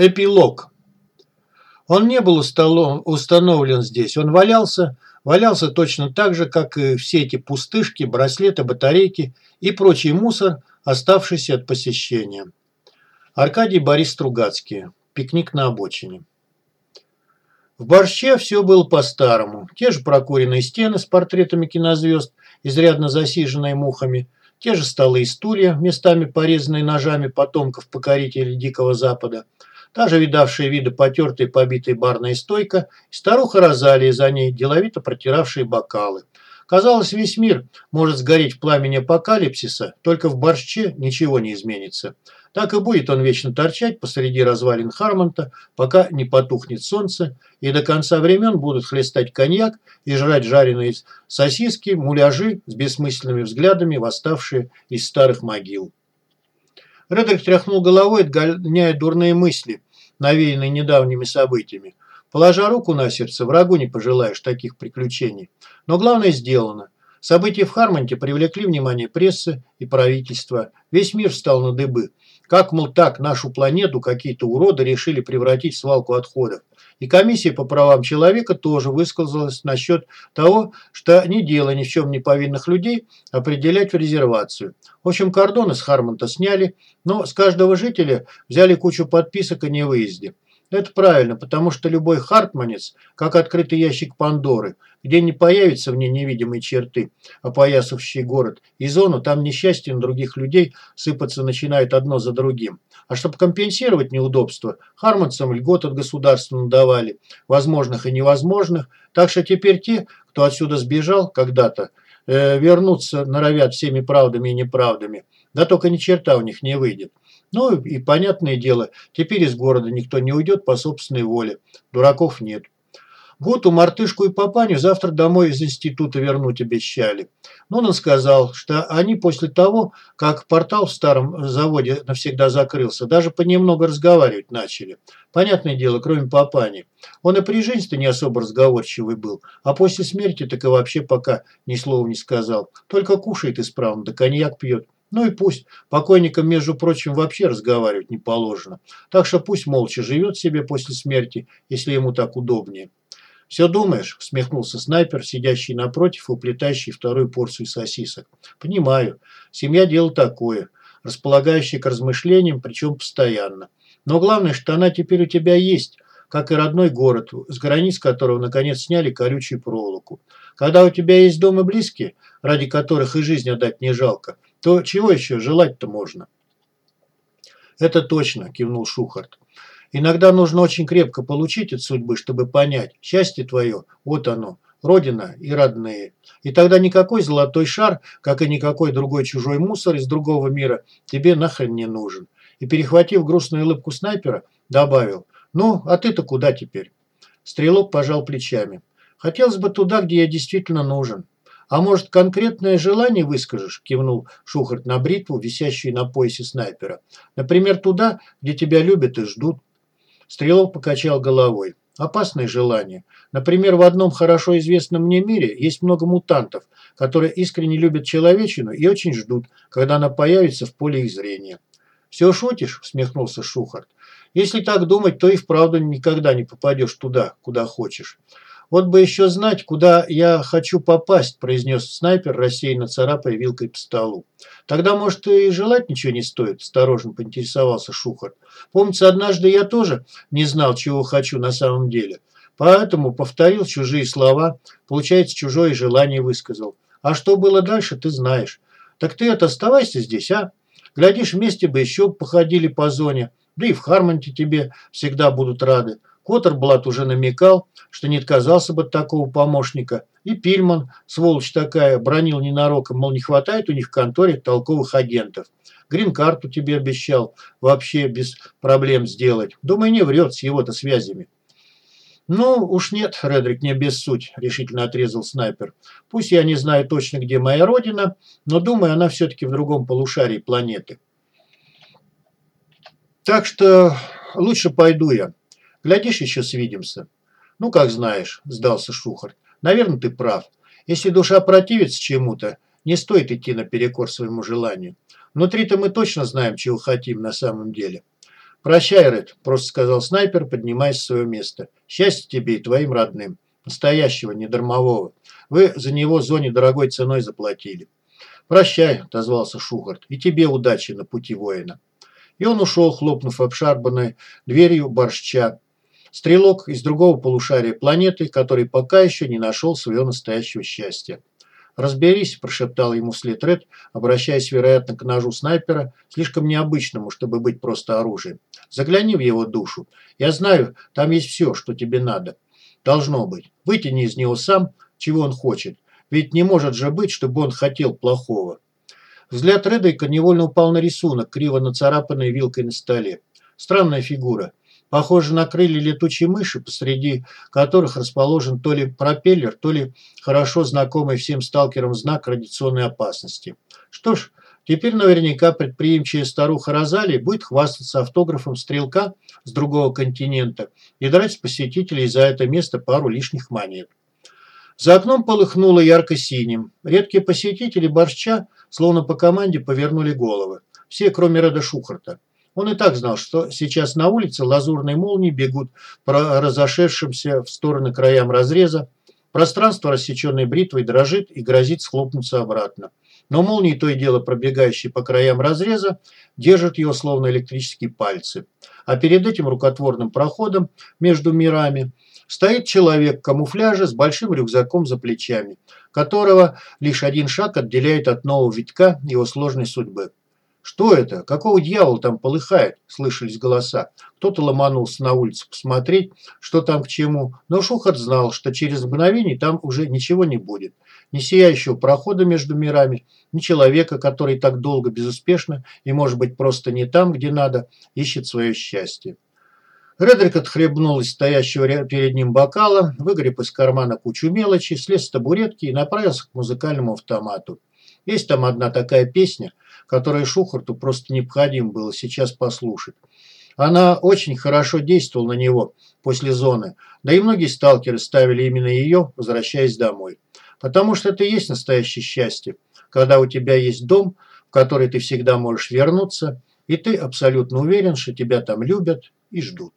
Эпилог. Он не был установлен здесь. Он валялся, валялся точно так же, как и все эти пустышки, браслеты, батарейки и прочий мусор, оставшийся от посещения. Аркадий Борис Стругацкий. Пикник на обочине. В борще все было по-старому. Те же прокуренные стены с портретами кинозвезд, изрядно засиженные мухами, те же столы и стулья, местами порезанные ножами потомков покорителей Дикого Запада – та же видавшая виды потертая и побитая барная стойка, и старуха Розалия за ней, деловито протиравшие бокалы. Казалось, весь мир может сгореть в пламени апокалипсиса, только в борще ничего не изменится. Так и будет он вечно торчать посреди развалин Хармонта, пока не потухнет солнце, и до конца времен будут хлестать коньяк и жрать жареные сосиски, муляжи с бессмысленными взглядами, восставшие из старых могил. Редрик тряхнул головой, отгоняя дурные мысли, навеянные недавними событиями. Положа руку на сердце, врагу не пожелаешь таких приключений. Но главное сделано. События в Хармонте привлекли внимание прессы и правительства. Весь мир встал на дыбы. Как, мол, так нашу планету какие-то уроды решили превратить в свалку отходов. И комиссия по правам человека тоже высказалась насчет того, что не дело ни в чем не повинных людей определять в резервацию. В общем, кордоны с Хармонта сняли, но с каждого жителя взяли кучу подписок о невыезде. Это правильно, потому что любой хартманец, как открытый ящик Пандоры, где не появятся в ней невидимые черты, опоясавшие город и зону, там несчастье на других людей сыпаться начинает одно за другим. А чтобы компенсировать неудобства, харманцам льгот от государства надавали, возможных и невозможных, так что теперь те, кто отсюда сбежал когда-то, э, вернуться норовят всеми правдами и неправдами, да только ни черта у них не выйдет. Ну и понятное дело, теперь из города никто не уйдет по собственной воле. Дураков нет. Гуту, мартышку и папаню завтра домой из института вернуть обещали. Нунан сказал, что они после того, как портал в старом заводе навсегда закрылся, даже понемногу разговаривать начали. Понятное дело, кроме папани. Он и при жизни-то не особо разговорчивый был, а после смерти так и вообще пока ни слова не сказал. Только кушает исправно, да коньяк пьет. Ну и пусть. Покойникам, между прочим, вообще разговаривать не положено. Так что пусть молча живет себе после смерти, если ему так удобнее. «Все думаешь?» – смехнулся снайпер, сидящий напротив и уплетающий вторую порцию сосисок. «Понимаю. Семья – дело такое, располагающее к размышлениям, причем постоянно. Но главное, что она теперь у тебя есть, как и родной город, с границ которого наконец сняли колючую проволоку. Когда у тебя есть дома близкие, ради которых и жизнь отдать не жалко – то чего еще желать-то можно? Это точно, кивнул Шухарт. Иногда нужно очень крепко получить от судьбы, чтобы понять, счастье твое, вот оно, родина и родные. И тогда никакой золотой шар, как и никакой другой чужой мусор из другого мира, тебе нахрен не нужен. И перехватив грустную улыбку снайпера, добавил, ну, а ты-то куда теперь? Стрелок пожал плечами. Хотелось бы туда, где я действительно нужен. «А может, конкретное желание выскажешь?» – кивнул Шухарт на бритву, висящую на поясе снайпера. «Например, туда, где тебя любят и ждут». Стрелок покачал головой. Опасное желание. Например, в одном хорошо известном мне мире есть много мутантов, которые искренне любят человечину и очень ждут, когда она появится в поле их зрения. «Все шутишь?» – усмехнулся Шухарт. «Если так думать, то и вправду никогда не попадешь туда, куда хочешь. «Вот бы еще знать, куда я хочу попасть», – произнес снайпер, рассеянно царапая вилкой по столу. «Тогда, может, и желать ничего не стоит», – осторожно поинтересовался Шухар. «Помнится, однажды я тоже не знал, чего хочу на самом деле. Поэтому повторил чужие слова, получается, чужое желание высказал. А что было дальше, ты знаешь. Так ты это оставайся здесь, а? Глядишь, вместе бы еще походили по зоне, да и в Хармонте тебе всегда будут рады. Коттерблат уже намекал, что не отказался бы от такого помощника. И Пильман, сволочь такая, бронил ненароком, мол, не хватает у них в конторе толковых агентов. Грин-карту тебе обещал вообще без проблем сделать. Думаю, не врет с его-то связями. «Ну, уж нет, Редрик, не без суть», – решительно отрезал снайпер. «Пусть я не знаю точно, где моя родина, но думаю, она все-таки в другом полушарии планеты. Так что лучше пойду я. Глядишь, еще свидимся». «Ну, как знаешь», – сдался Шухарт. «Наверное, ты прав. Если душа противится чему-то, не стоит идти наперекор своему желанию. Внутри-то мы точно знаем, чего хотим на самом деле». «Прощай, Ред», – просто сказал снайпер, поднимаясь с своего места. «Счастья тебе и твоим родным. Настоящего, не дармового. Вы за него зоне дорогой ценой заплатили». «Прощай», – отозвался Шухарт, – «и тебе удачи на пути воина». И он ушел, хлопнув обшарбанной дверью борща. Стрелок из другого полушария планеты, который пока еще не нашел своего настоящего счастья. «Разберись», – прошептал ему вслед Ред, обращаясь, вероятно, к ножу снайпера, слишком необычному, чтобы быть просто оружием. «Загляни в его душу. Я знаю, там есть все, что тебе надо. Должно быть. Вытяни из него сам, чего он хочет. Ведь не может же быть, чтобы он хотел плохого». Взгляд Редейка невольно упал на рисунок, криво нацарапанный вилкой на столе. Странная фигура. Похоже на крылья летучей мыши, посреди которых расположен то ли пропеллер, то ли хорошо знакомый всем сталкерам знак радиационной опасности. Что ж, теперь наверняка предприимчивая старуха Розали будет хвастаться автографом стрелка с другого континента и драть с посетителей за это место пару лишних монет. За окном полыхнуло ярко-синим. Редкие посетители борща, словно по команде, повернули головы. Все, кроме Реда Шухарта. Он и так знал, что сейчас на улице лазурные молнии бегут по разошедшимся в стороны краям разреза. Пространство, рассеченное бритвой, дрожит и грозит схлопнуться обратно. Но молнии, то и дело пробегающие по краям разреза, держат его словно электрические пальцы. А перед этим рукотворным проходом между мирами стоит человек в камуфляже с большим рюкзаком за плечами, которого лишь один шаг отделяет от нового витка его сложной судьбы. «Что это? Какого дьявола там полыхает?» – слышались голоса. Кто-то ломанулся на улицу посмотреть, что там к чему, но Шухарт знал, что через мгновение там уже ничего не будет. Ни сияющего прохода между мирами, ни человека, который так долго безуспешно и, может быть, просто не там, где надо, ищет свое счастье. Редрик отхлебнул из стоящего перед ним бокала, выгреб из кармана кучу мелочи, слез с табуретки и направился к музыкальному автомату. Есть там одна такая песня – которое Шухарту просто необходимо было сейчас послушать. Она очень хорошо действовала на него после зоны, да и многие сталкеры ставили именно ее, возвращаясь домой. Потому что это и есть настоящее счастье, когда у тебя есть дом, в который ты всегда можешь вернуться, и ты абсолютно уверен, что тебя там любят и ждут.